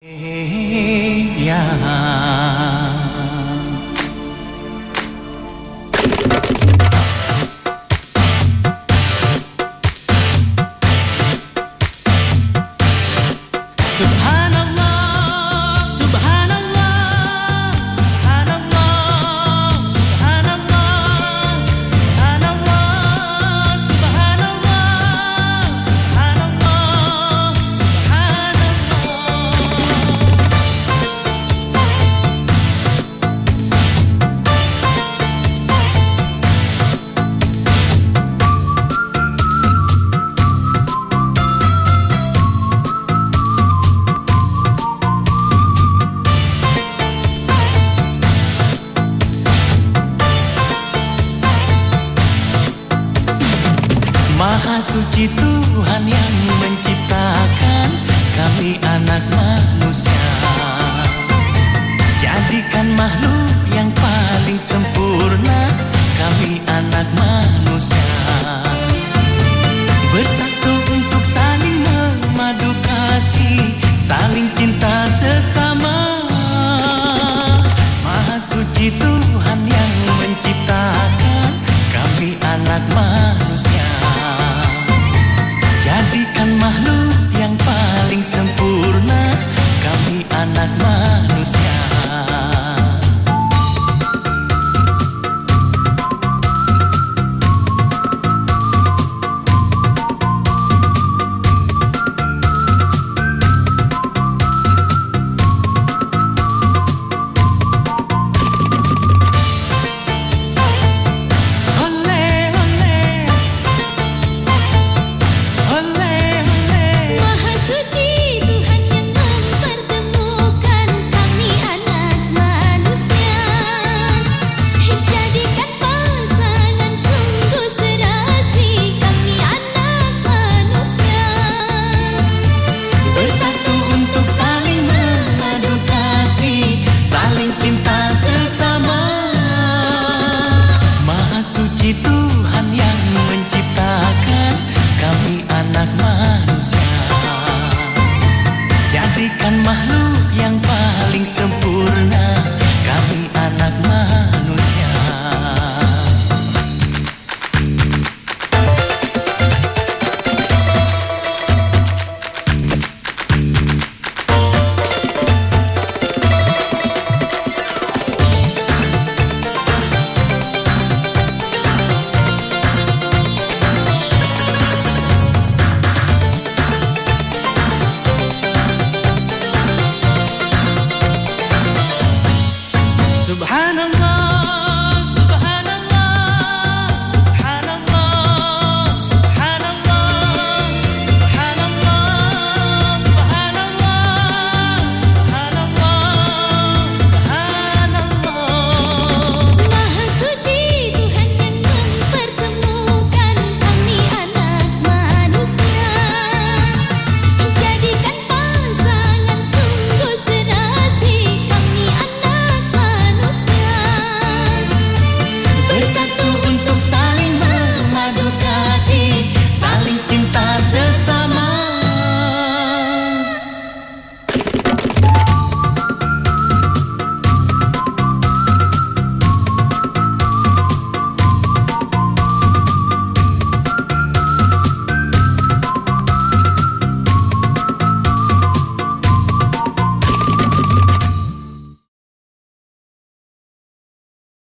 哎呀。Maha suci Tuhan yang menciptakan kami anak manusia. Jadikan makhluk yang paling sempurna kami anak manusia سبحان الله